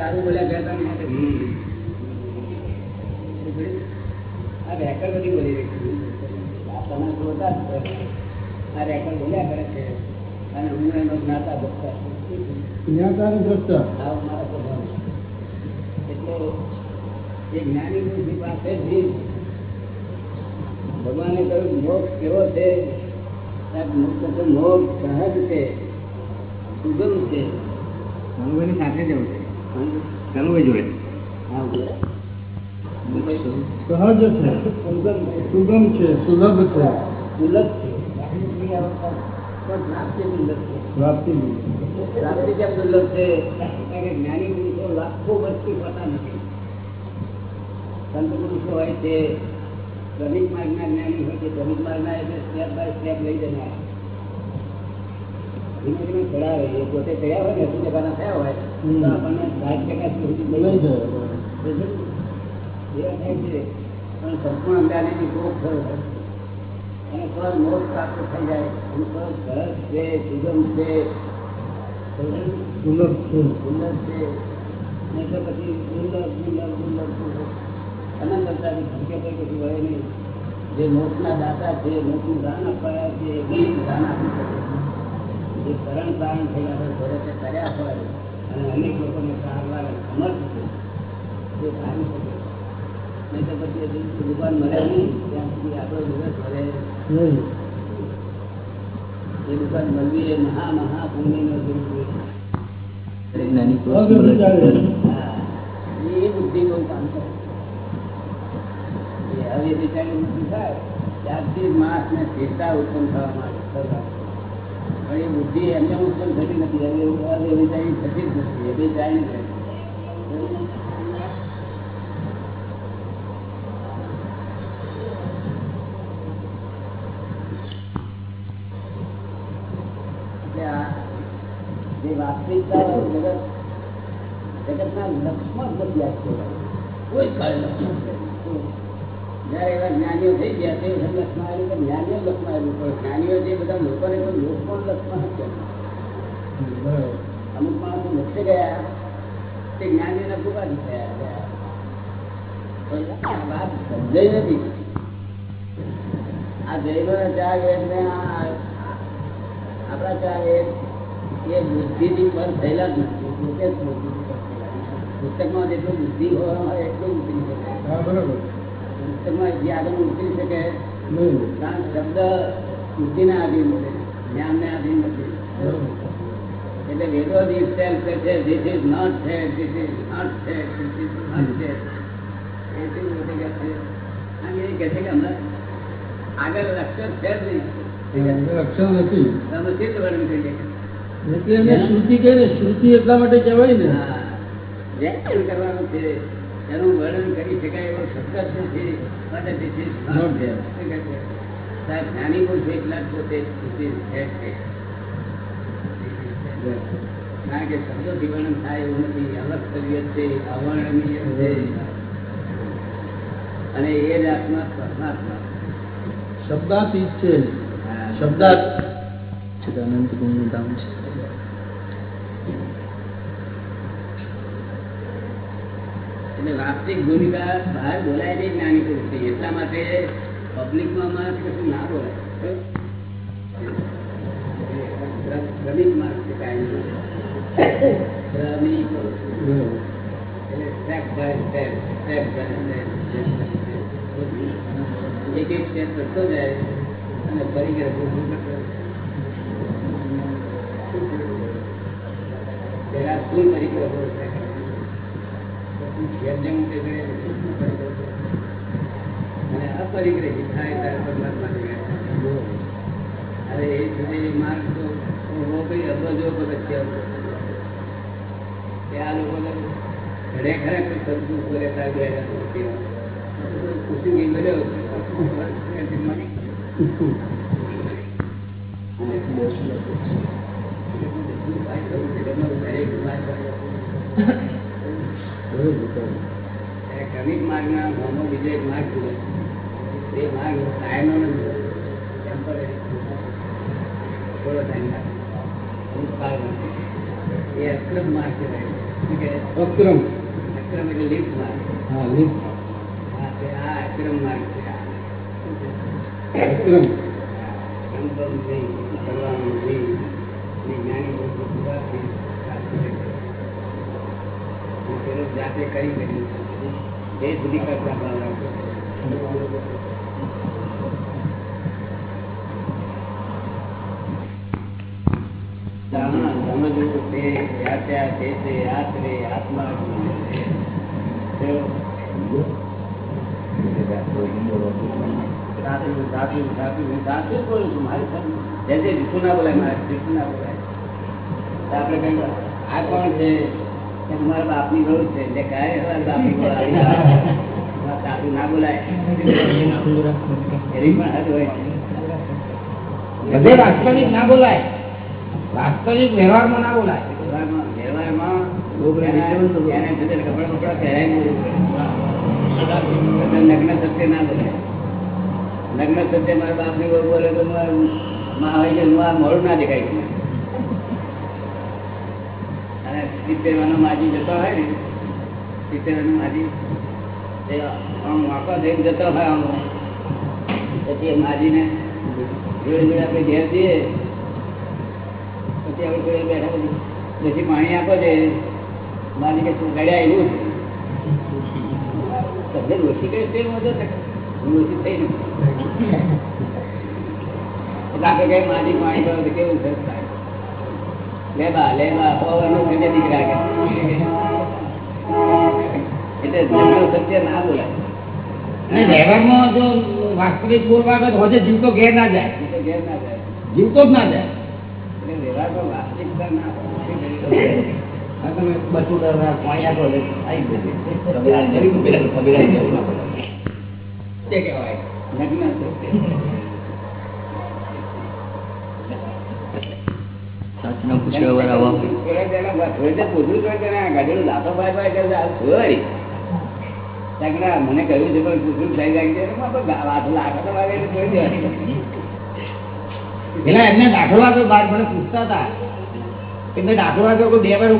સારું બોલ્યા ગયા હતા આ રેકર્ડ બધી બોલી રહી આ તમે જોતા આ રેકર્ડ બોલ્યા કરે છે. અને હું એનો જ્ઞાતા ભક્તા. જ્ઞાતા આવો સ્વભાવ છે. એટલે એ જ્ઞાની પુરુષની પાસેથી ભગવાને કહ્યું મોક્ષ કેવો છે? મોક્ષ મોક્ષ સહજ છે. સુગમ છે. કનુભાઈની સાથે જવું છે. કનુભાઈ જોડે. સહજ છે. સુગમ છે સુલભ છે. સુલભ છે જ્ઞાની પુરુષો લાખો વર્ષથી હોતા નથી સંત પુરુષો હોય છે ક્રમિક માર્ગના જ્ઞાની હોય છે ક્રમિક માર્ગના એટલે સ્ટેપ બાય સ્ટેપ લઈ જનાર ધીમે ચડાવે એ પોતે ચડ્યા હોય ને એસી ટકાના થયા હોય તો આપણને સાઠ ટકા સુધી લઈ લઈ જાય. જાય. એવા થાય છે. પણ સંપૂર્ણ થયો હોય. અને થોડા મોક્ષ પ્રાપ્ત થઈ જાય. અને થોડો સરસ છે સુગમ છે. સુલભ છે. સુંદર છે. નહીં તો પછી દુર્લભ દુર્લભ દુર્લભ દુર્લભ. અનંત અવતારની સંકેતો કશું હોય નહીં. જે મોટના દાતા છે મોક્ષનું દાન અપાયા છે એ દાન આપી શકે. જે તારણ થયેલા હોય ઘરે કર્યા હોય અને અનેક લોકોને સારવાર સમર્થ છે તે સારી શકે નહીં તો પછી હજુ મળે નહીં ત્યાં સુધી આપણો દિવસ મળે નહીં એ દુકાન મળવી એ મહા મહા પુણ્યનો એ બુદ્ધિ બહુ કામ કરે. એ હવે વિચારી બુદ્ધિ થાય ત્યારથી જ માણસને સ્થિરતા ઉત્પન્ન થવા માંડે. થવા. એમને ઉત્પન્ન થતી એ વિચારી જાય આ જે વાસ્તવિકતા જગત જગતના લક્ષમાં બધી કોઈ કાળે લક્ષમાં જ નથી. જ્યારે એવા જ્ઞાનીઓ થઈ ગયા તે વખતે લક્ષમાં આવ્યું કે જ્ઞાનીઓ લક્ષમાં આવ્યું પણ જ્ઞાનીઓ જે બધા લોકોને કોઈ લોક પણ લક્ષમાં નથી આવ્યું. બરાબર. અમુક માણસો મોક્ષે ગયા, તે જ્ઞાનીઓના ભૂપાથી થયા ગયા. પણ આ વાત સમજાઈ નથી આ જૈનોના ચાર વેદને આ આપણા ચાર વેદ એ બુદ્ધિથી પર થયેલા જ નથી પોતે જ બુદ્ધિથી પર થયેલા છે. પુસ્તકમાં જેટલું બુદ્ધિ હોય એટલું ઉતરી શકે હા, બરાબર પુસ્તકમાં જે આગળ ઉતરી શકે કારણ શબ્દ બુદ્ધિના આધીન છે જ્ઞાનને આધીન નથી. એટલે વેદો કહે છે said એ પોતે છે. આમ એ કહે છે કે હમણાં આગળ અક્ષર છે જ નહીં. અંદર નથી. તમે સિદ્ધ વર્ણન કરીએ? એટલે શ્રુતિ કહે ને શ્રુતિ એટલા માટે કહેવાય ને. હા. કરવાનું છે. એનું વર્ણન કરી શકાય એવો શબ્દ નથી. માટે this ઇઝ નોટ ધેર? સાહેબ જ્ઞાની પુરુષ એટલા પોતે છે. કારણ કે શબ્દોથી વર્ણન થાય એવું નથી. અવક્ષરીય છે અવર્ણનીય છે. અને એ જ આત્મા પરમાત્મા. શબ્દાતીત છે. શબ્દાત. છે અનંત ગુણનું ધામ છે. વાસ્તવિક ભૂમિકા બહાર બોલાય નહીં જ્ઞાની પુરુષની એટલા માટે પબ્લિકમાં માણસ કશું ના બોલાય. શ્રમિક માણસ છે કાંઈ શ્રમિક. એક એક થાય. પછી જેમ જેમ તે કરે પછી સ્થૂળ પરિક્રમો થાય. અબજો ઉપર. કે આ લોકોને ઘરે ઘરે કોઈ કરે. માર્ગના મોમો બીજો એક માર્ગ જુએ એ માર્ગ કાયમનો નથી ટેમ્પરરી થોડો ટાઈમ લાગે. એ અક્રમ માર્ગ કહેવાય. શું કે અક્રમ. અક્રમ એટલે લિફ્ટ માર્ગ. હા લિફ્ટ આ તે આ અક્રમ માર્ગ છે. છે? અક્રમ. સંભવ નહીં. કરવાનું નહીં. જ્ઞાની પ્રાપ્ત પેલો જાતે કરી કરી એ સુધી કરતા તે તે આશરે આત્મા છે. તેઓ બાપની બોલું છું. મારી ના મારે ના મારા એટલે કાંઈ ના બોલાય. એની પણ હદ હોય. બધે વાસ્તવિક ના બોલાય. વાસ્તવિક વ્યવહારમાં ના બોલાય. વ્યવહારમાં સત્ય ના બોલાય. નગ્ન સત્ય મારા બાપની વહુ બોલે તો મારું ના દેખાય. સિત્તેર વાનો માજી જતો હોય ને સિત્તેર વાનો માજી આમ વાંકો થઈને જતો હોય આમ. પછી માજીને જોડે જોડે આપણે ઘેર જઈએ પછી આપણે જોડે બેઠા પછી પાણી આપો છે માજી કે તું ગળ્યા એવું તમને ઓછી કઈ તે મજા છે હું ઓછી થઈ નથી આપણે કઈ માજી પાણી કરો તો કેવું છે? થાય લે બા લે બા હોવાનું દીકરા કે. એટલે જમણું સત્ય ના બોલાય. વ્યવહારમાં જો વાસ્તવિક બોલવા આગળ હોજે જીવતો ઘેર ના જાય. ઘેર ના જાય. જીવતો જ ના જાય. વ્યવહારમાં વાસ્તવિકતા ના હોય. બચું કરવા પાણી આપો આવી. કહેવાય. નગ્ન સત્ય સાચનો પૂછ્યો વાર આવવા હોય. થોડા જણા થોડી દેર પૂછ્યું તો તેને આ ગાડીનો દાંતો બાય બાય કરે છે, આ છોડી. ત્યાં કે ના, મને કહ્યું છે પૂછ્યું થઈ એમને દાખલો આપ્યો બાર પૂછતા હતા. એમને દાખલો કે બે વાર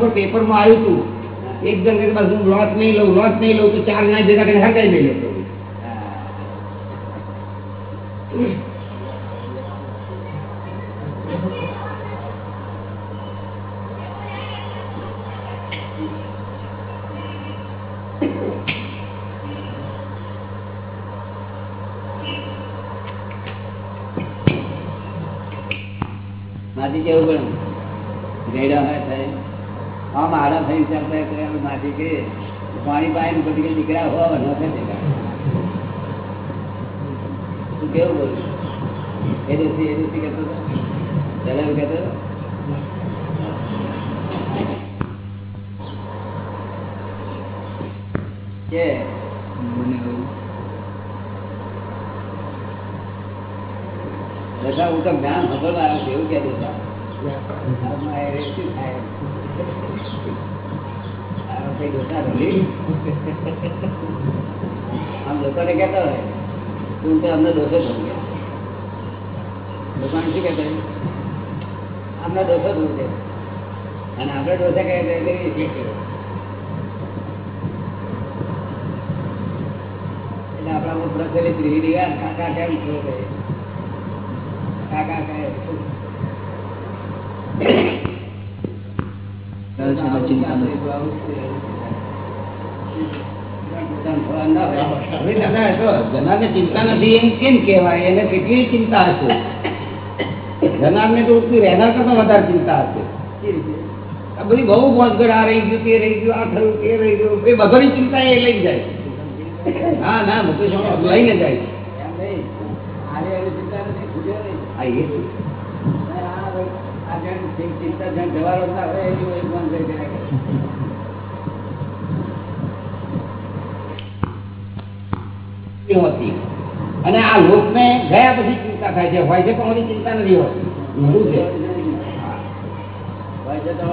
આવ્યું હતું એક જણ હું લોસ નહીં લઉં લોસ નહીં લઉં, તો ચાર ના ભેગા કરી નહીં લેતો હા. માથી કેવું પડે ગયડા હોય થાય આમ આડા થઈ ચાલતા એટલે આપણે માથી કે પાણી પાય ને પછી કે દીકરા હોવા ન થાય દીકરા તું કેવું બોલું એ દિવસે એ દિવસે કહેતો હતો પહેલા એવું કહેતો હતો? કે મને એવું દશા હું તો જ્ઞાન ખબર આવ્યું છે એવું કહેતો હતો આમાં થાય લોકોને કહેતા હોય તું અમને દોષો થયું લોકોને શું કહેતા અમને દોષો થયું છે અને આપણે દોષા કહે કરીએ એટલે આપણા પ્રચલિત રિવાજ કાકા કેમ કે કાકા કહે ચિંતા નથી હવે દાદા એ તો જનારને ચિંતા નથી એમ કેમ કહેવાય? એને કેટલી ચિંતા હશે? જનારને તો રહેનાર કરતા વધારે ચિંતા હશે. આ બધી બહુ મોજગડ આ રહી ગયું તે રહી ગયું આ થયું તે રહી ગયું. એ બધાની ચિંતા એ લઈ જાય. ના ના મુકેશ લઈને જાય. છે અને આ લોક ના ગયા પછી ચિંતા થાય છે. હોય છે પણ ઓલી ચિંતા નથી હોતી. શું છે. તો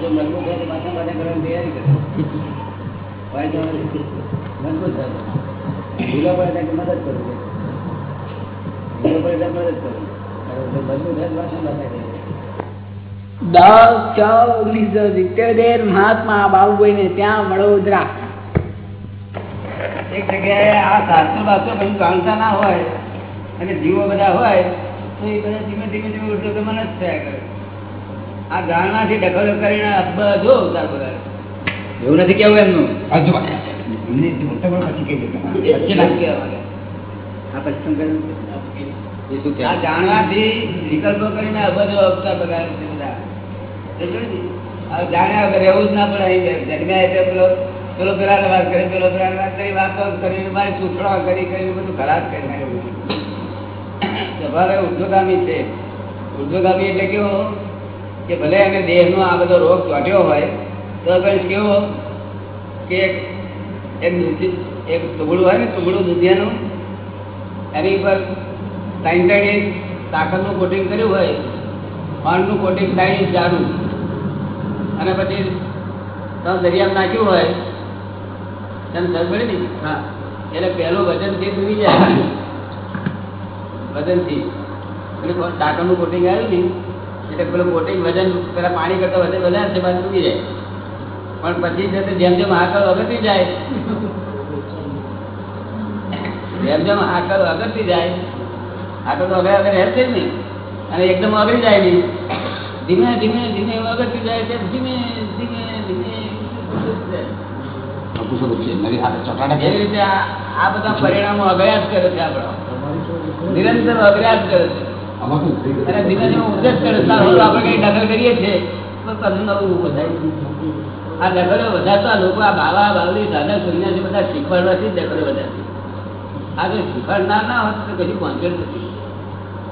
જો મજબૂત હોય તો પાછા પાછા કરવાની તૈયારી કરે. હોય તો મજબૂત થાય. ઢીલો પડે મદદ કરું ઢીલો પડે મદદ કરું પાછા પાછા. દસ છ ઓગણીસો સિત્તેર મહાત્મા બાબુભાઈ ને ત્યાં વડોદરા. એક જગ્યાએ આ સાસુ બાસુ બધું જાણતા ના હોય અને જીવો બધા હોય તો એ બધા ધીમે ધીમે ધીમે ઉઠો તો મને જ થયા કરે. આ જાણવાથી દખલો કરીને બધો ઉતાર બધા એવું નથી કેવું એમનું? વચ્ચે પછી કહી દેતા આ કર્યું શું આ જાણવાથી વિકલ્પો કરીને અબજો અવતાર બગાડે છે બધા? જાણ્યા વગર રહેવું જ ના પડે અહીં જન્મ્યા એટલે પેલો પેલો પેલા વાત કરે, પેલો પેલા વાત કરી, વાતો કરીને મારી સૂચના કરી કરીને બધું ખરાબ કરી નાખ્યું તમારે ઉર્ધ્વગામી છે. ઉર્ધ્વગામી એટલે કેવો? કે ભલે એને દેહનો આ બધો રોગ ચોટ્યો હોય, તો પણ કેવો? કે એક એક ટુકડું હોય ને ટુકડું દૂધિયાનું એની પર ત્રણ ત્રણ ઇંચ સાકરનું કોટિંગ કર્યું હોય ખાંડનું કોટિંગ થાય ઇંચ જાડું અને પછી તમે દરિયામાં નાખ્યું હોય તને સમજ પડી ને હા. એટલે પહેલું વજનથી ડૂબી જાય વજનથી. એટલે સાકરનું કોટિંગ આવ્યું ને એટલે પેલું કોટિંગ વજન પેલા પાણી કરતાં વજન વધારે છે બાદ ડૂબી જાય. પણ પછી જતે જેમ જેમ આકળ અગતી જાય જેમ જેમ આકળ અગતી જાય આકળ તો હવે હવે રહેશે જ નહીં. અને એકદમ અગરી જાય નહીં ધીમે ધીમે ધીમે અગતી જાય છે ધીમે ધીમે ધીમે. એવી રીતે આ આ બધા પરિણામો અગળ્યા જ કરે છે આપણા. નિરંતર અગળ્યા જ કરે છે. અને ધીમે ધીમે ઉદ્દેશ કરે છે. આપણે કઈ દખલ કરીએ છીએ. તો પાછું નવું ઊભું થાય આ દખલો વધારતા લોકો આ બાવા બાવલી દાદા સંન્યાસી બધા શીખવાડવાથી દખલો વધારે આ જો શીખવાડનાર ના હોત તો કશું પહોંચ્યો નથી.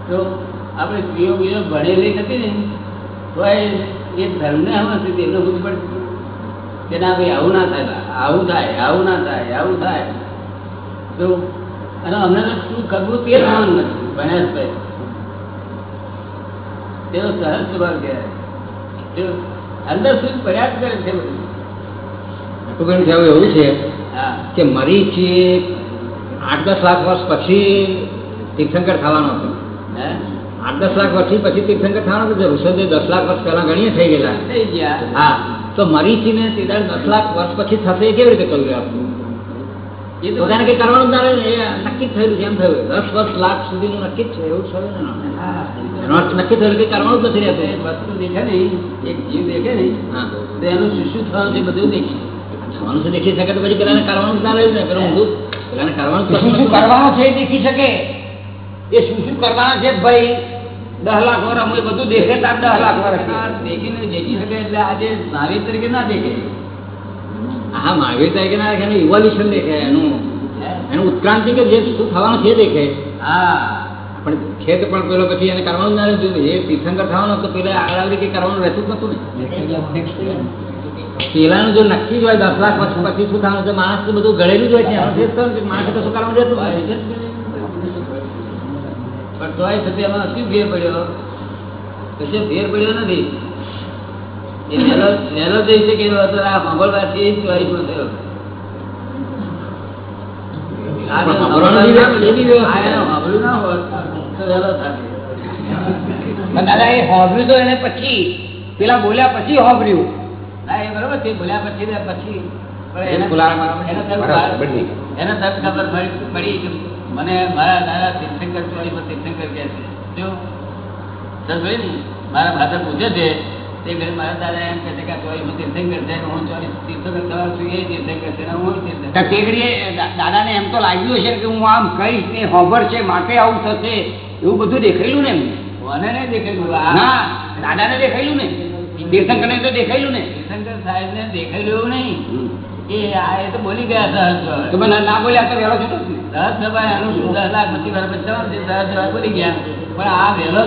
તો આપણે સ્ત્રીઓ બીજો ભણેલી નથી ને તો એ ધર્મને સુધી એમને બુદ્ધ પડતી કે ના ભાઈ આવું ના થાય આવું થાય આવું ના થાય આવું થાય. તો અને અમને તો શું કરવું તે ભાન નથી ભણ્યા જ તેનો સહજ સ્વભાવ કહેવાય. અંદર સુધી પ્રયાસ કરે છે બધું? ટુકડી સાહેબ એવું છે કે છે આઠ દસ લાખ વર્ષ પછી તીર્થંકર થવાનો હતો આઠ દસ લાખ વર્ષથી પછી તીર્થંકર થવાનું કે ઋષભદેવ દસ લાખ વર્ષ પહેલા ગણીએ થઈ ગયેલા. થઈ ગયા. હા. તો મરીચીને તીર્થંકર દસ લાખ વર્ષ પછી થશે એ કેવી રીતે કહ્યું આપણું? એ પોતાને કઈ કરવાનું નક્કી જ થયેલું છે એમ થયું. દસ વર્ષ લાખ સુધીનું નક્કી જ છે એવું થયું ને હા. એનો અર્થ નક્કી થયેલું કે કરવાનું જ નથી રહેતું. વસ્તુ દેખે ને એક જીવ દેખે ને તો એનું શું શું થવાનું છે બધું દેખે. થવાનું છે દેખી શકે તો પછી પેલાને કરવાનું જ ના રહ્યું ને પેલા ઊંધું પેલાને કરવાનું શું શું કરવાનું છે દેખી શકે? એ શું શું કરવાના છે ભાઈ? દસ લાખ વર્ષ અમે બધું દેખે તાર દસ લાખ વર્ષ દેખીને દેખી શકે એટલે આજે મહાવીર તરીકે ના દેખે. હા મહાવીર તરીકે ના દેખે ઇવોલ્યુશન દેખે એનું એનું ઉત્ક્રાંતિ કે જે શું થવાનું છે દેખે. હા. પણ છે તો પણ પેલો પછી એને કરવાનું ના રહ્યું એ તીર્થંકર થવાનો તો પેલા આગળ કંઈ કરવાનું રહેતું જ નતું ને. પેલાનું જો નક્કી જ હોય દસ લાખ પછી શું થવાનું છે? માણસ બધું ઘડેલું જ હોય છે માણસ તો કે કશું કરવાનું રહેતું. પણ તોય છતાં એમાં શું ફેર પડ્યો? કશો ફેર પડ્યો નથી? એ વહેલો વહેલો જઈ શકે એવો હતો આ મંગળવારથી જ ચોવીસમાં થયો. તો વહેલો થાત. પણ દાદા એ હોભર્યું તો એને પછી પેલા બોલ્યા પછી હોભર્યું ના એ બરોબર છે બોલ્યા પછી પછી. એને તરત ખબર પડી મને મારા દાદા તીર્થંકર ચોરીમાં તીર્થંકર કહે છે જો સમજ ને મારા ફાધર પૂછે છે તે ઘરે મારા દાદા એમ કહે છે કે આ પર તીર્થંકર છે હું ચોરી તીર્થંકર થવા છું એ તીર્થંકર છે હું તીર્થંકર. તે ઘડીએ દાદાને એમ તો લાગ્યું હશે કે હું આમ કહીશ ને હોભર છે માટે આવું થશે એવું બધું દેખાયેલું ને મને નહીં દેખાયેલું ના દાદાને દેખાયેલું ને? તીર્થંકરને તો દેખાયેલું ને? તીર્થંકર સાહેબને દેખાયેલું એવું નહીં. એ આ એ તો બોલી ગયા સહજ સ્વભાવે. તો મને ના બોલ્યા તો વહેલો છૂટો દસ સભાએ એનું દસ લાખ પછી વાર પછી દસ સભાએ બોલી ગયા. પણ આ વહેલો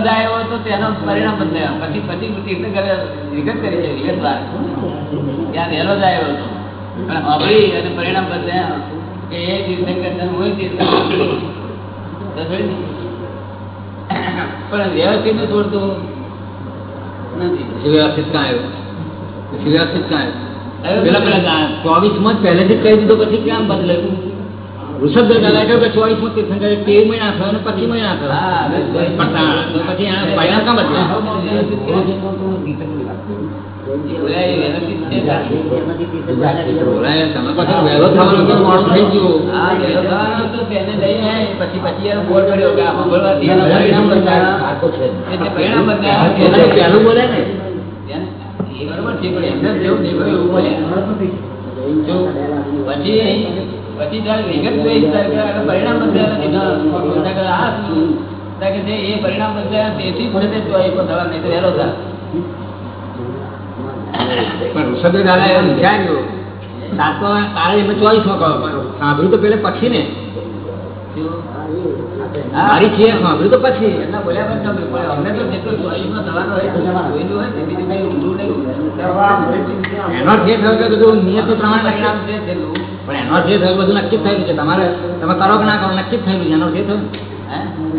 તો તેનો પરિણામ બદલાયો પછી પછી તીર્થંકરે વિગત કરી છે વિગતવાર ત્યાં વહેલો હતો. પણ સાંભળી અને પરિણામ બદલાયા કે એ તીર્થંકર હું તીર્થંકર? પણ વ્યવસ્થિત છોડતું નથી. વ્યવસ્થિત કાં આવ્યો વ્યવસ્થિત કાં આવ્યો આવ્યો પેલા નથી. પેલા ચોવીસ માં જ પહેલેથી જ કહી દીધું પછી કેમ બદલાયું ઋષભદેવ દાદા કહ્યું કે ચોવીસમો તીર્થંકર તેર મહિના થયો અને પચીસ મહિના થયો હા, હવે ચોવીસ પણ તા- તો પછી એના પરિણામ કામ બદલ્યા બોલાય એ વ્યવસ્થિત છે બોલાય, તમે કહો છો વહેલો થવાનો કે મોડું થઈ ગયું હા, વહેલો થવાનો હતો તેને લઈને પછી પછી એનો બોર્ડ પડ્યો કે આ સાંભળવાથી એના પરિણામ બદલાયા. એટલે પરિણામ બદલાયા. એના પહેલું બોલે ને પણ પરિણામ બદલાયા તેથી છે તે ચોવીસમાં થવા નહીં તો વહેલો. પણ ઋષભદેવ દાદા એવું વિચાર્યું સાતમો તારે એમને ચોવીસમાં કહો સાંભળ્યું તો પેલે પછી ને? મારી છે સાંભળ્યું તો પછી એમના બોલ્યા પણ તમે પણ અમને તો જેટલું ચોવીસમાં થવાનું હોય જોયેલું હોય ને બીજું કઈ ઊંધું નહીં. એનો અર્થ થયો કે બધું નિયતિ પ્રમાણે પરિણામ છે છેલ્લું. પણ એનો અર્થ થયો બધું નક્કી થયેલું છે. તમારે તમે કરો કે ના કરો નક્કી થયેલું છે. એનો અર્થ થયો?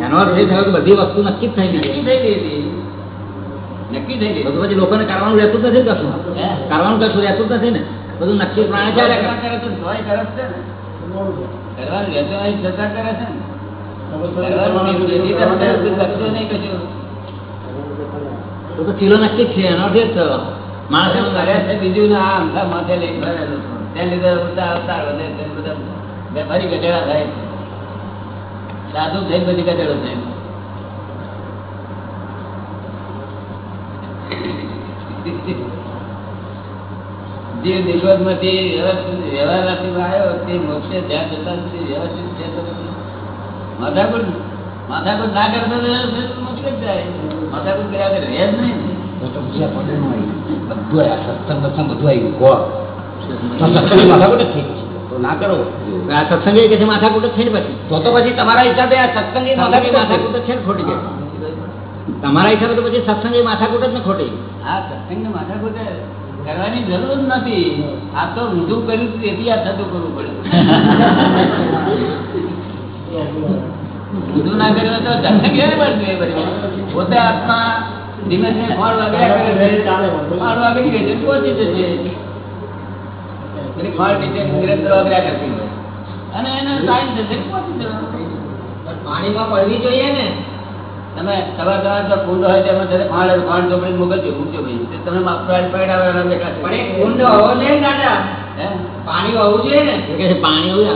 એનો અર્થ થયો કે બધી વસ્તુ નક્કી જ થયેલી છે. નક્કી થઈ ગઈ નક્કી થઈ ગઈ. બધું પછી લોકોને કરવાનું રહેતું નથી ને કશું? કરવાનું કશું રહેતું જ નથી ને? બધું નક્કી પ્રમાણે ચાલ્યા કરે. તો કરે છે કરવાનું રહેતું છતાં કરે છે ને. તું તો નક્કી છે એનો અર્થ થયો માણસ એમ કરે બીજું ને આ અમથા માથે લઈને ભરેલું ત્યાં લીધે બધા અવતાર વધે બધા ફરી ગધેડા થાય. સાધુ થઈ બધી ગધેડો થાય જે નિગોદમાંથી વ્યવસ્થિત વ્યવહારથી આવ્યો, તે મોક્ષે જ્યાં જતા વ્યવસ્થિત છે તો માથાકૂટ માથાકૂટ ના કરતો મોક્ષે જાય. માથાકૂટ કર્યા વગર રહે જ નહીં. તો તો આ આવ્યું. આ સત્સંગ બત્સંગ બધું આવ્યું તો સત્સંગની જ થઈ તો ના કરો. આ સત્સંગ કે માથાકૂટ જ છે ને પછી? તો તો પછી તમારા હિસાબે આ સત્સંગ સત્સંગી માથાકૂટ જ છે ને ખોટી જાય. તમારા હિસાબે તો પછી સત્સંગ એ માથાકૂટ જ ને ખોટી સત્સંગને માથાકૂટ કરવાની જરૂર નથી. આ તો ઊંધું કર્યું તેથી આ થતું કરવું પડે. ઊંધું ના કર્યું તો સત્સંગ કેવી પડશે એ બધું? પોતે આત્મા ધીમે ધીમે ફળ વાગ્યા કરે ફળ વાગી ગઈ છે પહોંચી જશે. ફળ નીચે નિરંતર વાગ્યા કરતી અને એને ટાઈમ જશે પહોંચી જવાનું. પાણીમાં પડવી જોઈએ ને. તમે સવાર સવાર જો કુંડ હોય તેમાં જયારે ફાળ ફાળ ચોપડી મોકલજો મૂકજો ભાઈ તે તમે પાડી પડાવવાના બેઠા. પણ એ કુંડ હોવો જોઈએ ને દાદા? પાણી હોવું જોઈએ ને. પાણી હોય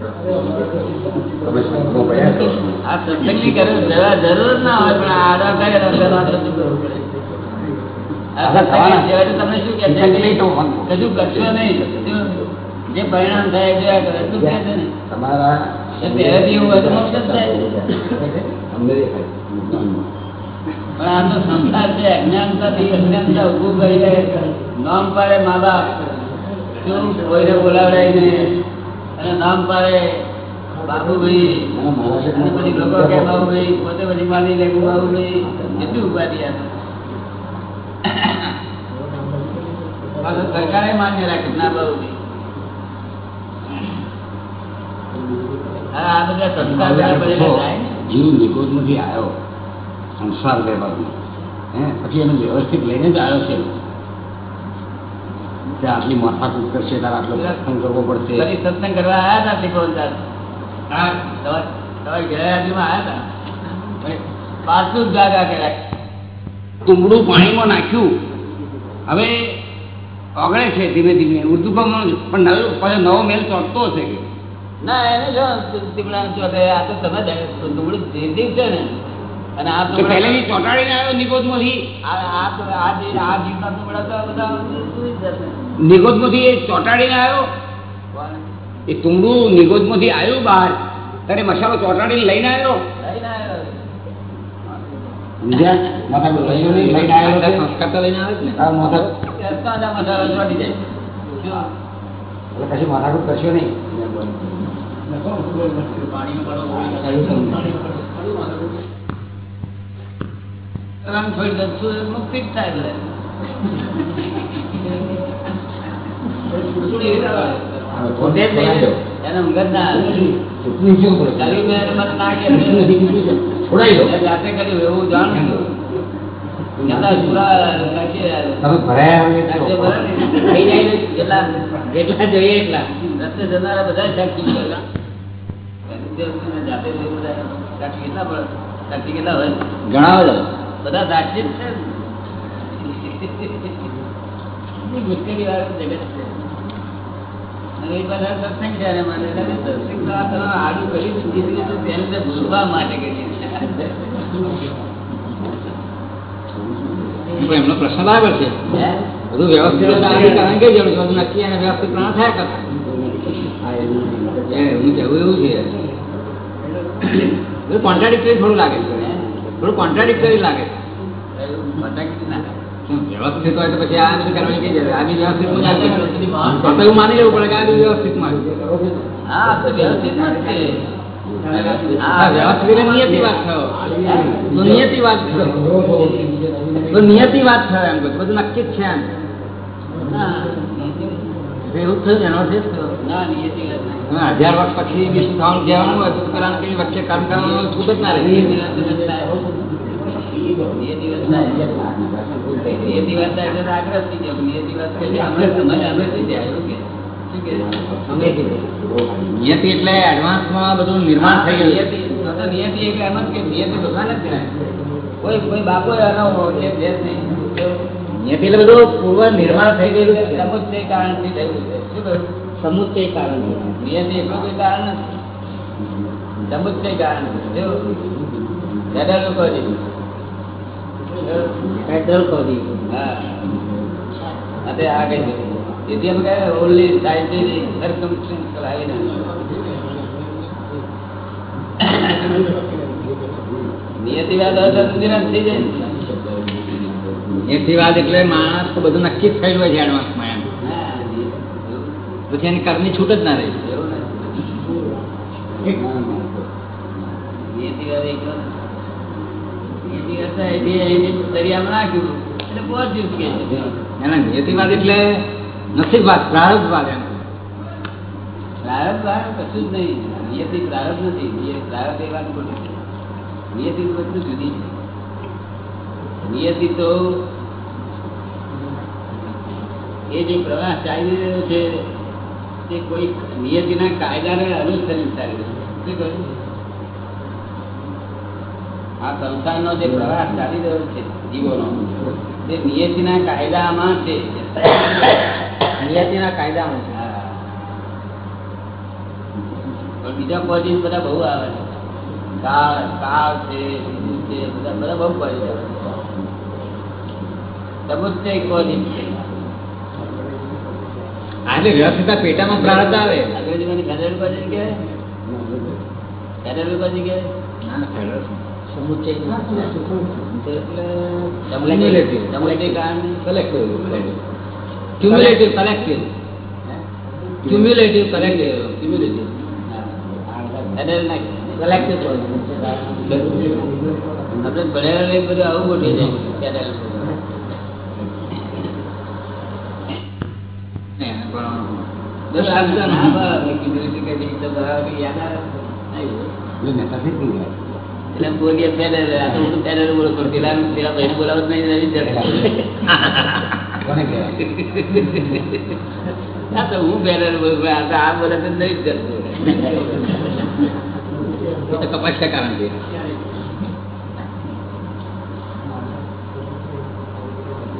જે પરિણામ થાય છે ને થાય પણ આ તો સંસાર છે અજ્ઞાનતાથી અજ્ઞાનતા ઉભું કરીને નામ પાડે મા બાપ શું કોઈને બોલાવડાવીને અને નામ પાડે. બાબુભાઈ પછી લોકો કે બાબુભાઈ પોતે પછી માની લે બાબુભાઈ કેટલી ઉપાધિ આ તો. સરકારે માન્ય રાખ્યું ના બાબુભાઈ આ બધા સંસ્કાર બધા જીવ નિકોજમાંથી આવ્યો સંસાર વ્યવહારમાં. હે પછી એને વ્યવસ્થિત લઈને જ આવ્યો છે. આટલી માથાકૂટ કરશે તારે આટલો સત્સંગ કરવો પડશે સત્સંગ કરવા આવ્યા હતા ત્રિકોણદાસ. તમાર- ગેરહાજરીમાં આવ્યા હતા. પાછું જ જાગા કર્યા. તુંબડું પાણીમાં નાખ્યું હવે ઓગળે છે ધીમે ધીમે ઉર્દુમાં પણ નવો પાછો નવો મેલ ચોટતો હશે ના એને જો તીમડા ચોટે આ તો તમે ડુંગળી છે ને અને આ તો પહેલેથી ચોંટાડીને આવ્યો નિગોદમાંથી? આ જીવના બધા. નિકોજમાંથી એ ચોંટાડીને આવ્યો? એ તુંબડું નિગોદમાંથી આવ્યું બહાર. ત્યારે મસાલો ચોંટાડીને લઈને આવ્યો? લઈને આવ્યો. પછી માથાકૂટ કરશો નહીં? રંગ છોડી દે છું મુક્તિ જ થાય જેટલા જોઈએ એટલા? રસ્તે જનારા બધા સાક્ષી જાતે બધા કેટલા કેટલા હોય? જણાવો બધા સાક્ષી છે મુશ્કેલી વાળું જગત છે. એ બધા સત્સંગ છે અને મને સત્સંગ તો તમે આડું કર્યું છે તો તેને ભૂલવા માટે કર્યું એમનો પ્રશ્ન બરાબર છે. બધું વ્યવસ્થિત કારણ કે નક્કી અને વ્યવસ્થિત પ્રાણ થયા કરતા એ હું કહેવું એવું છે. કોન્ટ્રાડિક્ટરી થોડું લાગે છે. થોડું કોન્ટ્રાડિક્ટરી લાગે. વ્યવસ્થિત હોય તો પછી આ બધું કરવાની? કઈ જરૂર આ બી વ્યવસ્થિત એવું માની લેવું પડે કે આ બી વ્યવસ્થિતમાં હા તો વ્યવસ્થિત નથી વ્યવસ્થિત નિયતિ વાત થયો. તો નિયતિ વાત થયો. તો નિયતિ વાત થયો એમ. બધું નક્કી જ છે એમ. એવું જ થયું ને એનો અર્થ એ જ થયો. ના નિયતિ વાત નહીં. હવે હજાર વર્ષ પછી બી શું થવાનું? કહેવાનું હોય તો પેલા કઈ વચ્ચે કર્મ કરવાનું છૂટ જ ના રહે? નિયતિ વાત જ થાય. નિયતિ વાત થાય. નિયતિ વાત થાય. એટલે આગ્રહ થઈ જાય. નિયતિ વાત કરી અમે અમે અમે થઈ જાય. એવું કે? શું કે? નિયતિ એટલે એડવાન્સમાં બધું નિર્માણ થઈ ગયું. નિયતિ. તો તો નિયતિ એટલે એમ જ કે નિયતિ ભગવાન જ કહેવાય. કોઈ કોઈ બાપો એનો એ ભેદ નહીં. નિયતિ એટલે બધું પૂર્વ નિર્માણ થઈ ગયેલું છે. સમુચ્ચય કારણથી થયેલું છે. શું કહ્યું? સમુચ્ચય કારણ નિયતિ એટલું કોઈ કારણ નથી. સમુચ્ચય કારણ છે ફેડરલ કોજી ફેડરલ કોડી હા. અને આ કઈ તેથી એમ કહે ઓનલી સાયન્ટિફિક સર્કમસ્ટન્શિયલ એવિડન્સ નિયતિવાદ હોય તો નિરાશ થઈ જાય ને. વાત એટલે માણસ તો બધું નક્કી જ થયેલું હોય છે એડવાન્સમાં એમ. પછી એની કરની છૂટ જ ના રહી. નિયતિવાદ એટલે નસીબવાદ પ્રારબ્ધવાદ એમ. પ્રારબ્ધ કશું જ નહીં. નિયતિ પ્રારબ્ધ નથી. પ્રારબ્ધ એ વાત ખોટી નિયતિ બધું જુદી છે. નિયતિ તો એ જે પ્રવાસ ચાલી રહ્યો છે, તે કોઈ નિયતિના કાયદાને અનુસરી ચાલી રહ્યો છે? આ સંસારનો જે પ્રવાસ ચાલી રહ્યો છે, જીવોનો, તે નિયતિના કાયદામાં છે. નિયતિના કાયદામાં છે. પણ બીજા પોઝિટ બધા બહુ આવે છે. કાળ કાળ છે બધા બધા બહુ પોઝિટ આવે છે. સમુચ્ચય પોઝિશન છે. આ એટલે વ્યવસ્થિત પેટામાં પ્રારબ્ધ આવે. અંગ્રેજીમાં ફેડરલ બજેટ કે ફેડરલ બજેટ કે cumulative collective cumulative collective cumulative collective આપણે ભણેલા બધું આવું ગોઠવી જાય ફેડરલ દસ શબ્દ હા, બરાબર. મેં કીધું હતું કે ભાઈ તો બરાબર યાદ આવે નહીં. એટલે એમ બોલીએ ફેડરલ. આ તો હું ફેડરલ બોલું પણ પેલા- પેલા ભાઈને બોલાવત નહીં, એની જ જરૂર છે. આ તો હું પણ આ બોલે તો નહીં જ જરૂર. એ તો કપાસ્યા કારણ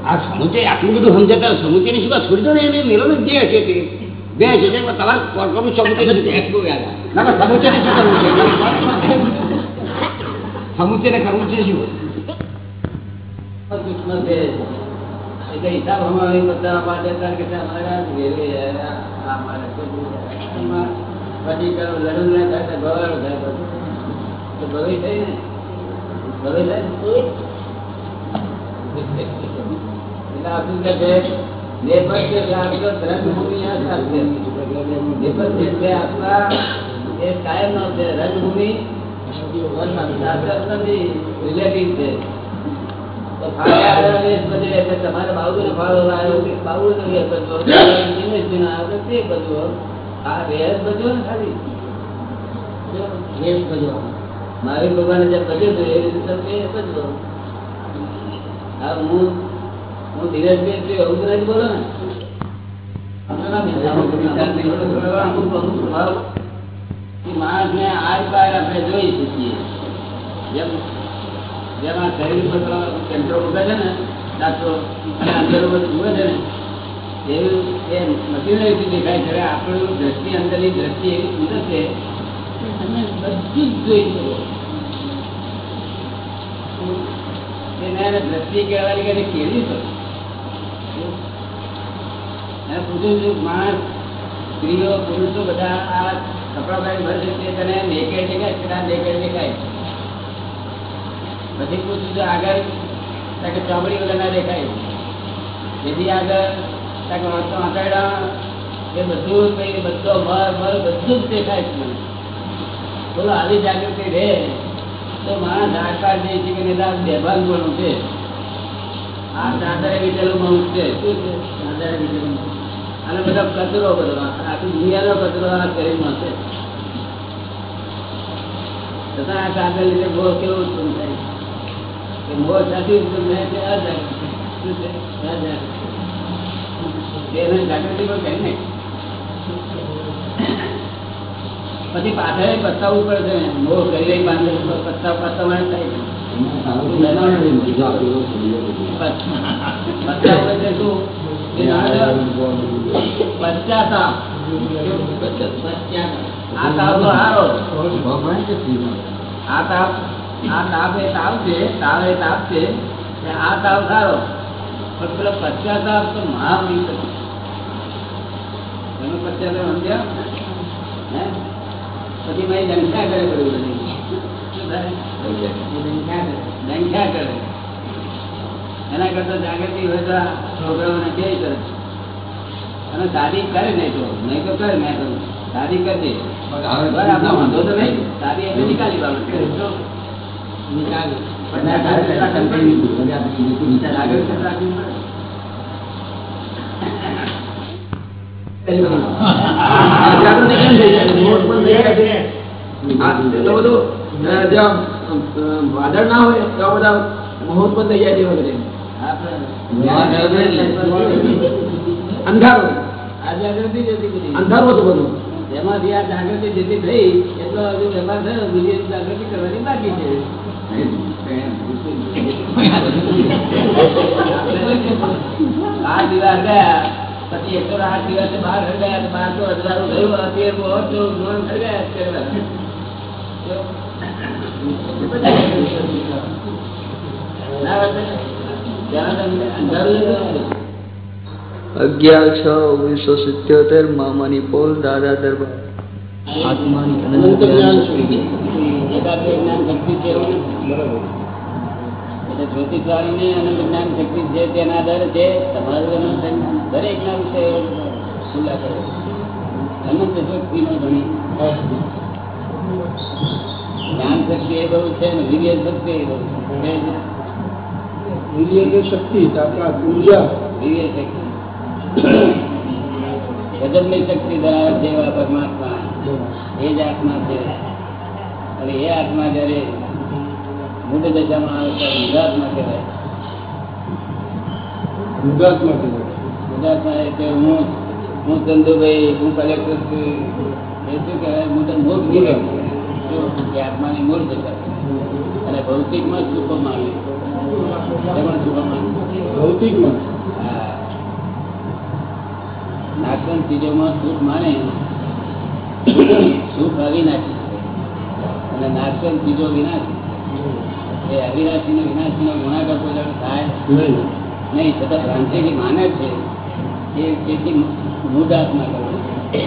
આ સમુચય આટલું બધું સમજાતા સમુચયની શું વાત છોડી દો ને એને મેલો જે હશે તે બે હશે તમારે કોર્ટનું સમુચય ના પણ શું કરવું છે? સમુચયને કરવું છે શું? સૂક્ષ્મ છે. એટલે હિસાબ હમાવી બતાવવા માટે કારણ કે અમારા અમારે પછી લડું ના થાય ભવાડો થાય તો ભવાઈ થાય ને? ભવાઈ થાય એટલે આ કે નેપથ્ય છે આપણો રંગભૂમિ છે. નેપથ્ય છે આપણા એ કાયમનો છે રંગભૂમિ રિલેટિવ છે. એટલે તમારે બાબુને ફાળો આવ્યો કે ભજવો આવ્યો તે ભજવો આ વેશ ભજવો ને ખાલી. મહાવીર ભગવાને જે ભજ્યું હતું એ રીતે તમે ભજવો હા હું હું બોલો ને. માણસને આર પાર આપણે જોઈ શકીએ. જેમ જેમ શરીર ઉપર કેન્દ્રો મૂકે છે ને ડાક્ટરો અને અંદર જુએ છે ને એવું એ મશીનરીથી દેખાય છે. આપણું દ્રષ્ટિ અંદરની દ્રષ્ટિ એવી સુંદર છે તમે બધું જ જોઈ શકો. એને દ્રષ્ટિ કહેવાની કેવી શકો. એને પૂછ્યું છું માણસ સ્ત્રીઓ, પુરુષો બધા આ કપડા પહેરી ભરે છે તને નેકેડ દેખાય છે ના દેખાય પછી પૂછ્યું આગળ ત્યાં કે ચોપડી દેખાય? જેથી આગળ ત્યાં કે એ બધું પછી બધો મર મર બધું જ દેખાય છે મને. બોલો આવી જાગૃતિ રહે તો માણસ આકાર જે છે કે છે. આ દાદાએ વિચારેલું માણસ છે. શું છે? દાદા વિચારેલું અને બધા કચરો બધો આખી દુનિયાનો કચરો આ શરીરમાં છે છતાં આ દાદા લીધે મોહ કેવો ઉત્પન્ન થાય કે મોહ સાથે ઉત્પન્ન થાય છે અજાગૃતિ શું છે અજાગૃતિ તેને જાગૃતિ પણ કરી નહીં પછી પાછળ પસ્તાવવું પડે છે મોહ કરી રહી બાંધે પસ્તાવ પસ્તાવવા થાય છે પસ્તાવ એટલે શું કે ના પશ્ચાતાપ આ તાવ તો હારો આ તાપ આ તાપ એ તાવ છે તાવ એ તાપ છે ને આ તાવ સારો પણ પેલો પશ્ચાતાપ તો મહાવીર છે એનો પશ્ચાતાપ સમજ્યા હે પછી મેં દંખ્યા કરે બધું બધી શું થાય દંખ્યા કરે દંખ્યા કરે એના કરતા જાગૃતિ હોય તો છોકરાઓને કે કરે? અને શાદી કરે નહીં તો નહીં તો કરે? મેં કરું શાદી કરજે આપણો વાંધો તો નહીં. શાદી એટલે નિકાલી બાબત વાદળ ના હોય તો બધા જાય છે વગેરે અંધારો. આ જાગૃતિ જ અંધારો તો બધું. એમાંથી આ જાગૃતિ જેટલી થઈ એટલો હજુ વેપાર થયો બીજી જાગૃતિ કરવાની બાકી છે. આઠ દિવસ ગયા પછી એકસો આઠ દિવસે બાર ગયા બાર તો હજારો થયું અત્યારે બહુ થઈ ગયા અત્યારે અગિયાર છ ઓગણીસો સિત્યોતેર મામાની પોલ દાદા દરબાર. આત્માની અનંત જ્ઞાન અનંત જ્ઞાન શક્તિ છે તેના આધારે છે. તમારું અનંત દરેકના વિશે ખુલ્લા કરે. અનંત જ્ઞાન શક્તિ એ બહુ છે ને વીર્ય શક્તિ એ બહુ છે. વીર્ય શક્તિ તાકાત ઊર્જા. વીર્ય શક્તિ ગજબની શક્તિ ધરાવે છે એવા પરમાત્મા. એ જ આત્મા છે. અને એ આત્મા જયારે મૂળ દશામાં આવે ત્યારે નિરાત્મા કહેવાય. ગુજરાતમાં કહેવાય. નિરાત્મા એટલે હું હું ચંદુભાઈ હું કલેક્ટર છું. એ શું કહેવાય? હું તો મૂળ એ આત્માની મૂળ દશા અને ભૌતિકમાં ભૌતિકમાં નાશવંત ચીજોમાં સુખ માને સુખ અવિનાશી છે. અને નાશવંત ચીજો વિનાશી છે. એ અવિનાશી ને વિનાશી નો ગુણાકાર કોઈ થાય નહીં. નહીં છતાં ભ્રાંતિથી માને છે એ તેથી મૂઢાત્મા કહે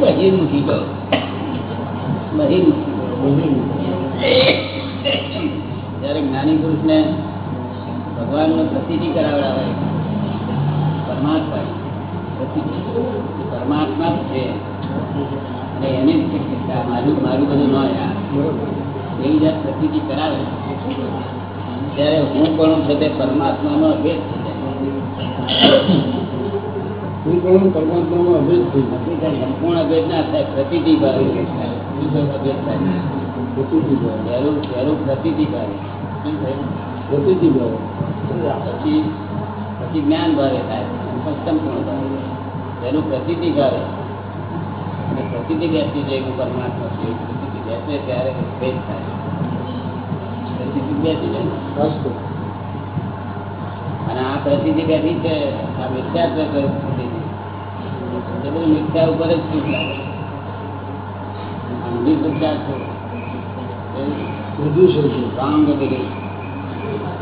બહિર્મુખી જયારે જ્ઞાની પુરુષને ભગવાનનો પ્રતિનિધિ કરાવડાવે પરમાત્મા પરમાત્મા છે. અને એને છે. મારું મારું બધું ન એવી જાત પ્રતિનિધિ કરાવે ત્યારે હું પણ છે તે પરમાત્માનો અભેદ હું પણ પરમાત્મામાં અભેદ કાંઈ સંપૂર્ણ અભેદ ના થાય પ્રતિથી ભાવે. અભેદ થાય પ્રતીતિ ભાવે પ્રતિથી ભાવે. પછી? પછી જ્ઞાન ભાવે થાય. પછી સંપૂર્ણ ભાવે અને પ્રતિથી બેસી જાય હું પરમાત્મા છું. એવું બેસે ત્યારે ભેદ થાય. બેસી જાય અને આ પ્રતિથી બેઠી છે. આ મિથ્યાત્વ પ્રતિથી એ બધું મિથ્યા ઉપર જ શું લાગે? છે બધું છે.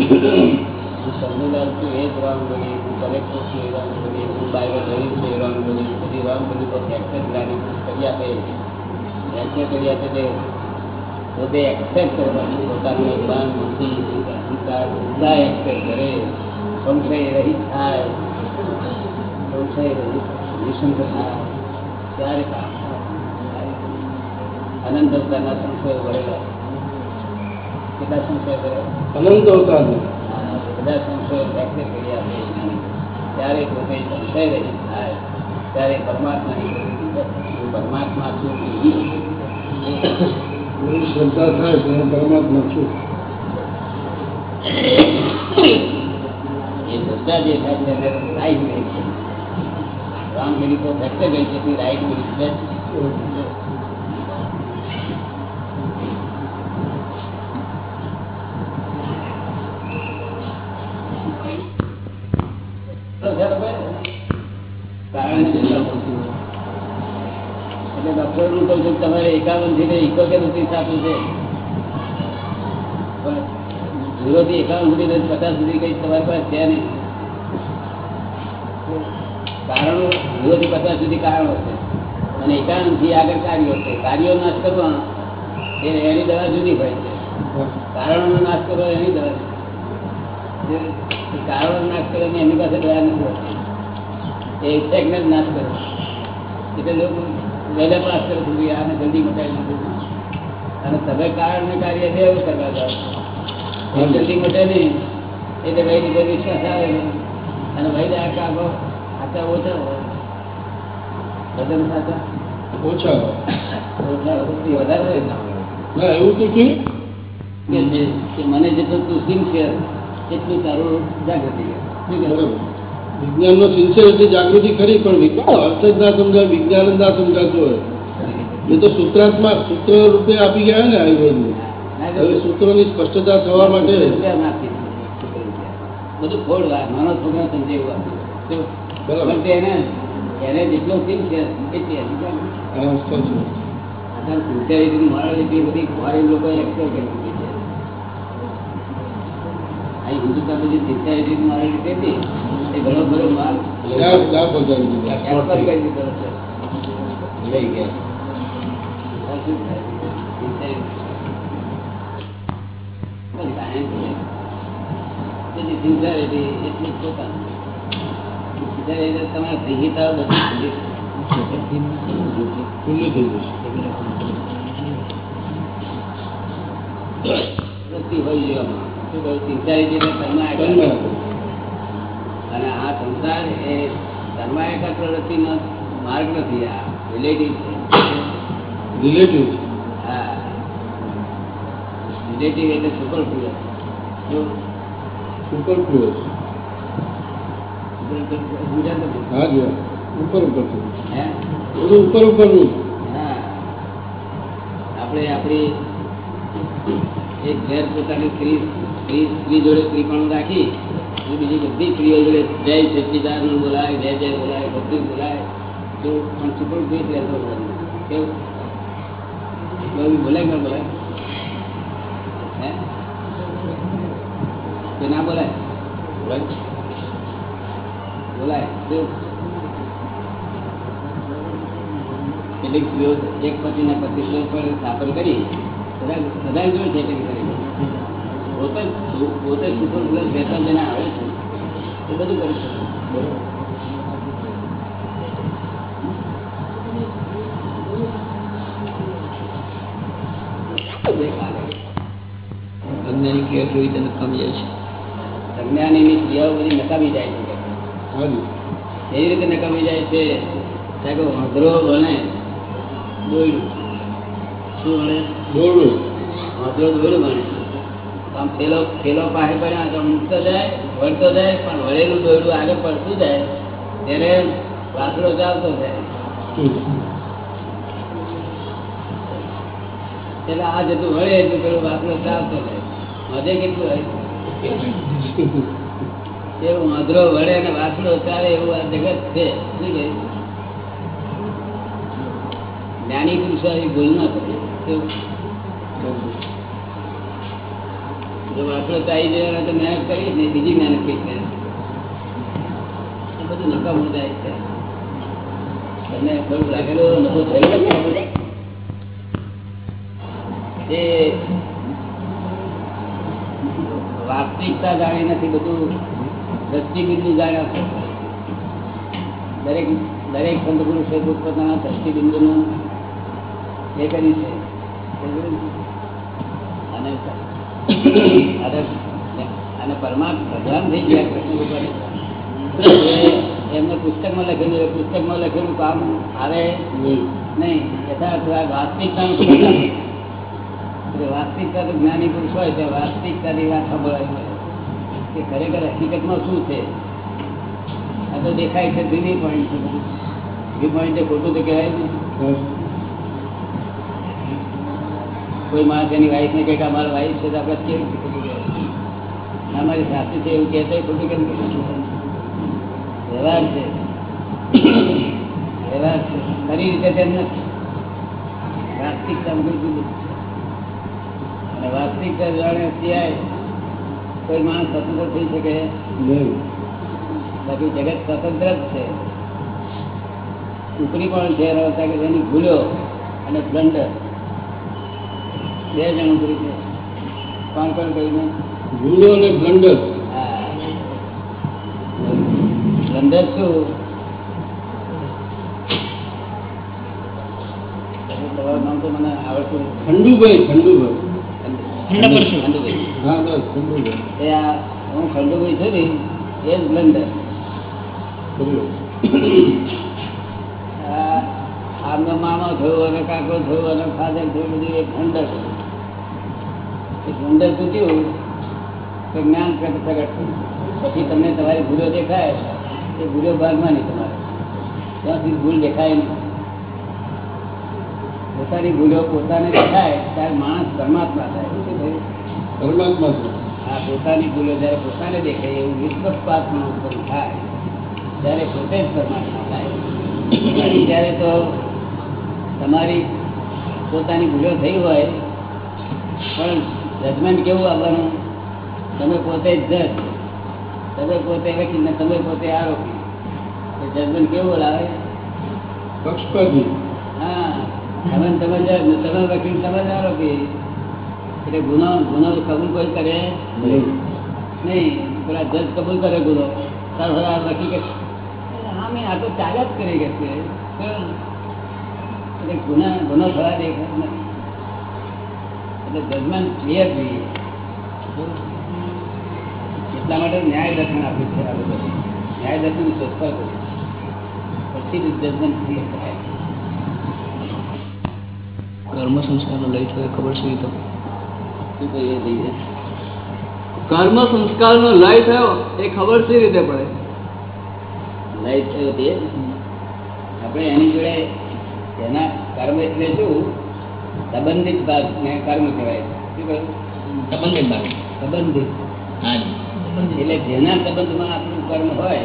હું સમજદાર છું એ જ રાંગ બની હું કલેક્ટર છું એ રાંગ બની હું બાયરો ગરીબ છું એ રાંગ બની. બધી રાંગ બની તો એક્સેપ્ટ લાગી કરી આપે એક્સેપ્ટ કરી આપે તે પોતે એક્સેપ્ટ કરવાનું પોતાનું અભિમાન બુદ્ધિ અહંકાર બધા એક્સેપ્ટ કરે. સંશય રહિત થાય. સંશય રહિત નિશંક થાય. ત્યારે કામ થાય. અનંત અવતારના સંશયો ભરેલા કેટલા સંશય કરે અનંત અવતાર બધા સંશયો ફ્રેક્ચર કરી આપે ત્યારે પોતે સંશય રહી થાય ત્યારે પરમાત્માની પરમાત્મા છું. એવી શ્રદ્ધા થાય કે હું પરમાત્મા છું. એ શ્રદ્ધા જે થાય છે રાઈટ રોંગ બિલીફ તો ફ્રેક્ચર ગઈ છે રાઈટ બિલીફ ડોક્ટરનું છું તમારે એકાવનથી ઇકોતેર સુધી સાચું છે. ઝીરો થી એકાવન સુધી પચાસ સુધી કઈ તમારી પાસે છે નહીં. કારણો ઝીરો થી પચાસ સુધી કારણો છે. અને એકાવનથી આગળ કાર્યો છે. કાર્યો નાશ કરવા એ એની દવા જુદી હોય છે. કારણોનો નાશ કરવો એની દવા જુદી કારણો નાશ કરવાની એની પાસે દવા નથી હોતી. એ ઇફેક્ટને જ નાશ કરે એટલે લોકો વહેલા પાસ કરે છે આને જલ્દી મટાવી નાખું અને તમે કારણ કાર્ય છે એવું કરવા જાઓ જલ્દી મટે નહીં એટલે ભાઈ ઉપર વિશ્વાસ આવે અને ભાઈ આ કાગો સાચા ઓછા હોય. બધાને સાચા ઓછા ઓછા વધારે ના? એવું તો કે મને જેટલું તું સિન્સિયર એટલું તારું જાગૃતિ બરાબર. વિજ્ઞાનનો સિન્સિયરિટી જાગૃતિ ખરી પણ વિજ્ઞાન અર્થ જ ના સમજાય વિજ્ઞાન જ ના સમજાતું હોય. એ તો સૂત્રાત્મા સૂત્ર રૂપે આપી ગયા ને આયુર્વેદનું. હવે સૂત્રોની સ્પષ્ટતા થવા માટે બધું ખોડ નાનો છોકરા સમજે એવું. એને એને જેટલો સિન્સિયર એટલી હજી જાગૃતિ. હા સાચું અત્યારે બધી ફોરેન લોકો એક્સેપ્ટ કરી શું થાય? Sincerity. બસ science છે. જેટલી sincerity એટલી જ પોતાનું. Sincerity તમે વિહિતા બધી ભૂલી. ખુલ્લી થઈ જશે વૃત્તિ હોય છે આમાં. શું. અને આ સંસાર એ તન્માયતા પ્રવૃત્તિનો માર્ગ નથી આ રિલેટિવ છે. રિલેટિવ હા. રિલેટિવ એટલે સુપર ફ્લુઅસ સુપર ફ્લુઅસ હા જી ઉપર ઉપર. હે? બધું ઉપર ઉપરનું હા. આપણે આપણી એક ઘેર પોતાની સ્ત્રી સ્ત્રી સ્ત્રી જોડે સ્ત્રી પણ રાખી, અને બીજી બધી સ્ત્રીઓ જોડે જય સચ્ચિદાનંદ બોલાય, જય જય બોલાય બધું બોલાય. તો પણ સુપર પીસ રહેતો હોય. કેવું? બધું બોલાય કે ના બોલાય? હે? કે ના બોલાય? બોલાય? શું? કેટલીક સ્ત્રીઓ એક પતિ ને પતિ પર સ્થાપન કરી, બધા બધા જોડે સેટિંગ કરી. પોતે પોતે સુપર પ્લસ વેતન જેને આવે છે એ બધું કરી શકું. અજ્ઞાની ક્રિયા કેવી રીતે નકામી જાય છે? અજ્ઞાનીની ક્રિયાઓ બધી નકામી જાય છે. એવી રીતે નકામી જાય છે કારણ કે વાંદરો બને. દોયડું. શું બને દોડું વાંદરો બને આમ થેલો થેલો પાસે પડ્યા તો મૂકતો જાય વળતો જાય, પણ વળેલું દોરડું આગળ પડતું જાય, ત્યારે વાસડો ચાલતો જાય. એટલે આ જતું વળે એટલું પેલો વાસડો ચાલતો જાય. મજે કેટલું હોય? એવું મધરો વળે અને વાસડો ચાલે એવું આ જગત છે. શું કહે? જ્ઞાની પુરુષો એ ભૂલ ન કરે? જો ચાલી જાય તો મહેનત કરી ને બીજી મહેનત કઈ છે બધું નકામું જાય છે. તમને થોડું લાગેલો નફો થયેલો એ વાસ્તવિકતા જાણી નથી, બધું દ્રષ્ટિબિંદુ જાણ્યા છે. દરેક દરેક સંત પુરુષે પોતપોતાના દ્રષ્ટિબિંદુનું એ કર્યું છે. અને અને પરમાત્મા ભગવાન થઈ ગયા કૃષ્ણ ભગવાન. એમને પુસ્તકમાં લખેલું પુસ્તકમાં લખેલું કામ આવે નહીં. નહીં યથાર્થ વાસ્તવિકતાનું ખબર નથી. એટલે વાસ્તવિકતા તો જ્ઞાની પુરુષ હોય તો વાસ્તવિકતાની વાત સાંભળવાની હોય કે ખરેખર હકીકતમાં શું છે? આ તો દેખાય છે ધીમી પોઈન્ટ છે. ધ્રુવી પોઈન્ટ ખોટું તો કહેવાય નહીં. કોઈ માણસ એની વાઈફને કહે કે અમારા વાઈફ છે તો આપણે કેવી રીતે ખોટું કહેવાય? અમારી સાસુ છે એવું કહેતો ખોટું કેમ વ્યવહાર છે. વ્યવહાર છે. ખરી રીતે તેમ નથી. વાસ્તવિકતા બિલકુલ અને વાસ્તવિકતા જાણે સિવાય કોઈ માણસ સ્વતંત્ર થઈ શકે? નહીં. બાકી જગત સ્વતંત્ર જ છે. ઉપરી પણ છે રવતા કે તેની ભૂલો અને બ્લન્ડર બે જણ ઉપરી છે. કોણ કોણ કરીને ભૂલો અને બ્લન્ડર બ્લન્ડર શું? તમારું નામ તો મને આવડતું ખંડુભાઈ. ખંડુભાઈ ખંડુભાઈ. હા બસ ખંડુભાઈ. એ આ હું ખંડુભાઈ છું ને એ જ બ્લન્ડર આ મામો થયો અને કાકો થયો અને ફાધર થયું બધું એક ખંડર એ ખંડર તૂટ્યું તો જ્ઞાન પ્રગટ થયું પછી તમને તમારી ભૂલો દેખાય એ ભૂલો ભાગવાની તમારે. ત્યાં સુધી ભૂલ દેખાય નહીં. પોતાની ભૂલો પોતાને દેખાય ત્યારે માણસ પરમાત્મા થાય. શું થયું પરમાત્મા હા પોતાની ભૂલો જ્યારે પોતાને દેખાય એવું નિષ્પક્ષપાત ઉત્પન્ન થાય ત્યારે પોતે જ પરમાત્મા થાય. ત્યારે તો તમારી પોતાની ભૂલો થઈ હોય પણ જજમેન્ટ કેવું આવવાનું તમે પોતે જ જજ તમે પોતે વકીલ ને તમે પોતે આરોપી. જજમેન્ટ કેવું લાવે? પક્ષપાતી. હા. તમે તમે જજ ને તમે વકીલ તમે જ આરોપી. એટલે ગુનો ગુનો કબૂલ કોઈ કરે? નહીં. પેલા જજ કબૂલ કરે ગુનો. તાર આ વકીલ કે હા મેં આ તો ચાલ્યા જ કરી ગયા છે. એટલે ગુના ગુનો થવા દે. નથી. એટલે જજમેન્ટ ક્લિયર જોઈએ. એટલા માટે ન્યાય દર્શન આપ્યું છે આ બધું. ન્યાય દર્શન સસ્તા કર્યું પછી જજમેન્ટ ક્લિયર થાય. કર્મ સંસ્કારનો લઈ થયો ખબર છે તો? શું કહીએ જઈએ કર્મ સંસ્કારનો લય થયો એ ખબર સી રીતે પડે? લય થયો તે? આપણે એની જોડે એના કર્મ એટલે શું? સંબંધિત ભાગને કર્મ કહેવાય. શું કહ્યું? સંબંધિત ભાગ. સંબંધિત. હા એટલે જેના સંબંધમાં આપણું કર્મ હોય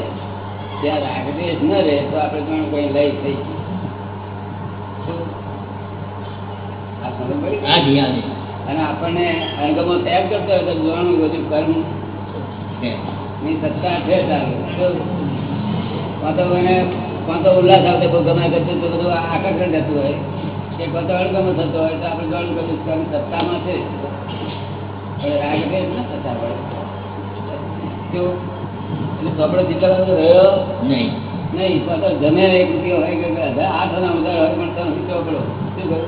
ત્યાં રાગદેશ ન રહે તો આપણે જાણો કોઈ લઈ થઈ અને આપણને અણગમો ત્યાગ કરતો હોય તો જોવાનું બધું કર્મ. ની સત્તા છે તો કાં તો ઉલ્લાસ આવતો બહુ ગમે કરતું તો બધું આકર્ષણ થતું હોય. કે વાર તો અણગમો થતો હોય તો આપણે બધું કર્મ સત્તામાં છે. પણ રાગ ન થતા હોય. એટલે ચોપડો ચિત્રવાનો રહ્યો નહીં. નહીં તો જમે એક રૂપિયો હોય કે આઠ ના વધારે હોય પણ તમે ચોપડો? શું કહ્યું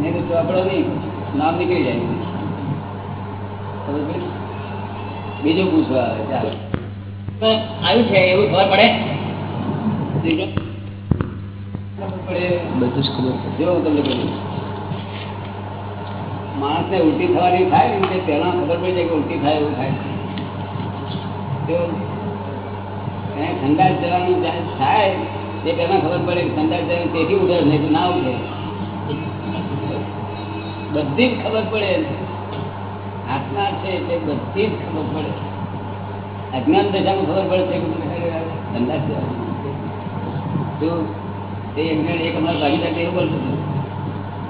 નહીં તો ચોપડો નહીં નામ નીકળી જાય. બીજું પૂછવા આવે ચાલો. આવ્યું છે એવું ખબર પડે. બધું જ ખબર પડે. જો તમને ઉલટી થવાની થાય ને તે ખબર પડી જાય કે ઉલટી થાય એવું થાય. ઠંડા જવાનું થાય, તે પહેલા ખબર પડે કે ઠંડા જવાનું તેથી ઉઠે નહીં તો ના ઉઠે બધી જ ખબર પડે. આત્મા છે તે બધી જ ખબર પડે. અજ્ઞાન દશામાં ખબર પડે છે ઠંડા જવાનું. તે એક એક અમારા ભાગીદાર એવું બોલતું હતું.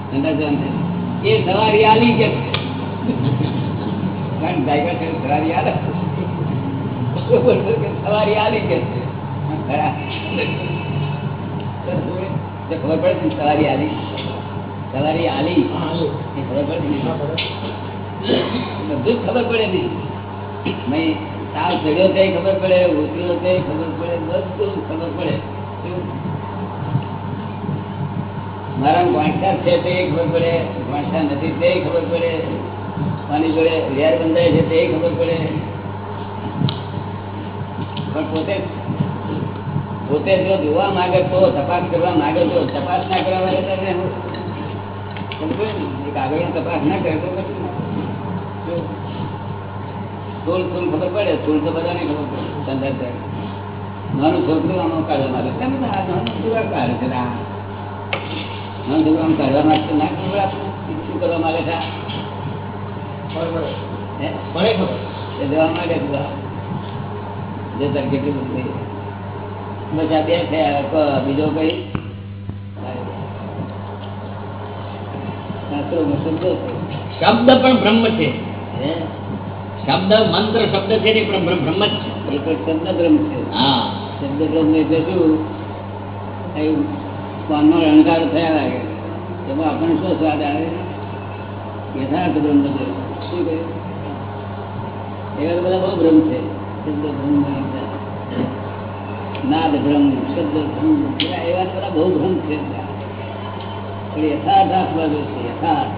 ઠંડા એ સવારી આલી કે કારણ ગાયકા છે સવારી આલે. કે સવારી આલી કે ખબર પડે ને સવારી આલી. સવારી આલી. ખબર પડે બધું જ ખબર પડે નહીં તાવ ચડ્યો તે ખબર પડે ઉતર્યો તે ખબર પડે બધું ખબર પડે? મારા વાંચા છે તે ખબર પડે વાંચા નથી તે ખબર પડે, મારી જોડે વ્યાર બંધાય છે તે ખબર પડે. પણ પોતે પોતે જો જોવા માંગે તો તપાસ કરવા માંગે તો તપાસ ના કરવા માંગે તો હું-? એક તપાસ ના કરે તો સ્થૂળ સ્થૂળ ખબર પડે? સ્થૂળ તો બધાને ખબર પડે, સંદર્ભ. નાનું છોકરું આમાં કાઢવા માંગે. નાનું છોકરા કાઢે છે આમ માંગતો ના ખબર શું કરવા માંગે છે જવા માંગે છે જે બધું બે થયા બીજો કઈ. શબ્દો પણ બ્રહ્મ છે. હે? શબ્દ મંત્ર શબ્દ છે ને પણ બ્રહ્મ બ્રહ્મ જ છે. શબ્દ બ્રહ્મ છે. હા. શબ્દ બ્રહ્મ એટલે શું? એ રણકાર થયા લાગે. એમાં આપણને શું સ્વાદ આવે? યથાર્થ બ્રહ્મ છે. શું કહે? એવા બધા બહુ બ્રહ્મ છે. શબ્દ ભ્રમ નાદ ભ્રમ શબ્દ ભ્રમ એવા બધા બહુ ભ્રમ છે. પણ યથાર્થ જો છે, યથાર્થ.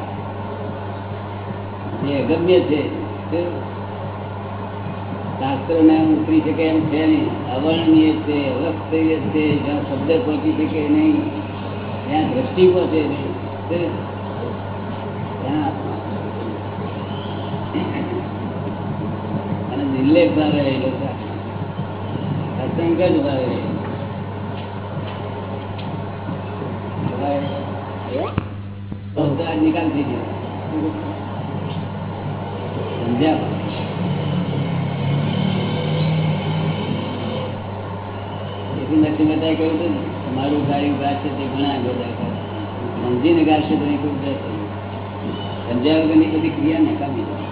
જે ગમ્ય છે. શું? શાસ્ત્રોને ઉતરી શકે એમ છે નહીં અવર્ણનીય છે, અવસ્થીય છે, જ્યાં શબ્દ પહોંચી શકે નહીં ત્યાં દ્રષ્ટિ પહોંચે નહીં અને નિર્લેપ ભાવે રહેલો છે અસંગ જ ભાવે. નિકાલ થઈ ગયો. સમજ્યા? એટલે નરસિંહ મહેતાએ કહ્યું હતું તમારું ગાયું ગાત છે તે ઘણા કરે. સમજીને ગાશે તો ખૂબ ગાશે સમજ્યા વગરની બધી ક્રિયા નકામી જાય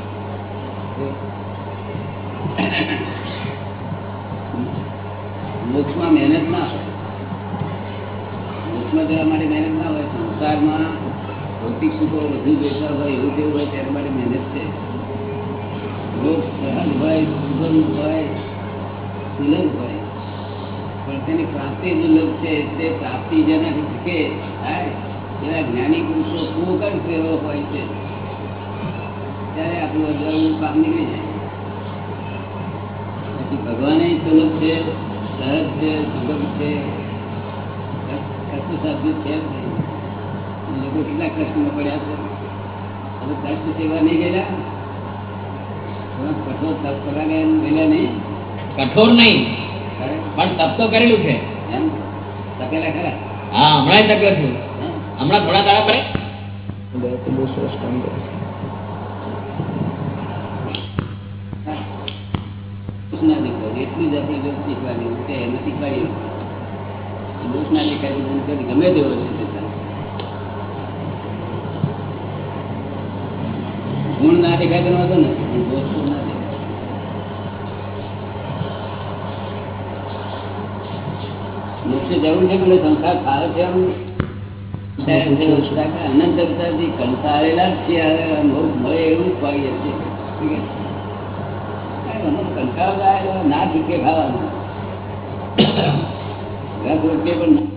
મોક્ષમાં મહેનત ના હોય. મોક્ષમાં જવા માટે મહેનત ના હોય, સંસારમાં ભૌતિક સુખો વધુ જોઈતા હોય એવું તેવું હોય તેના માટે મહેનત છે. મોક્ષ સહજ હોય સુગમ હોય સુલભ હોય. પણ તેની દુર્લભ છે, તે પ્રાપ્તિ જેનાથી શીખે એવા જ્ઞાની પુરુષો જ એવો હોય છે? ત્યારે આપણું અજવાળું કામ નીકળી જાય. પછી ભગવાને સુલભ છે સહજ છે સુગમ છે. કષ્ટ સાધ્ય છે નહીં. લોકો કેટલા કષ્ટમાં પડ્યા છે. હવે કષ્ટ સેવા નહીં ગયેલા? કઠોર તપ કરવા ગયા ગયેલા નહીં. કઠોર નહીં? પણ તપ તો કરેલું છે. તપેલા ખરા? હા હમણાં તપ્યો છું. હમણાં થોડા દાડા પડે. બહુ સરસ કામ કરે ના એટલું જ આપણે જો શીખવાની છે એમાં શીખવાડી દોષ ના દેખાય તો ગુણ કરી ગમે તેવો છે. ગુણ ના દેખાય તો વાંધો નથી દોષ ના મોક્ષે જરૂર છે કે સંસાર ફાવે છે અનંત અવતારથી કંટાળેલા જ છે હવે મોક્ષ મળે એવું પાડીએ છીએ કંટાળો ના ચૂકે ખાવાનું. પણ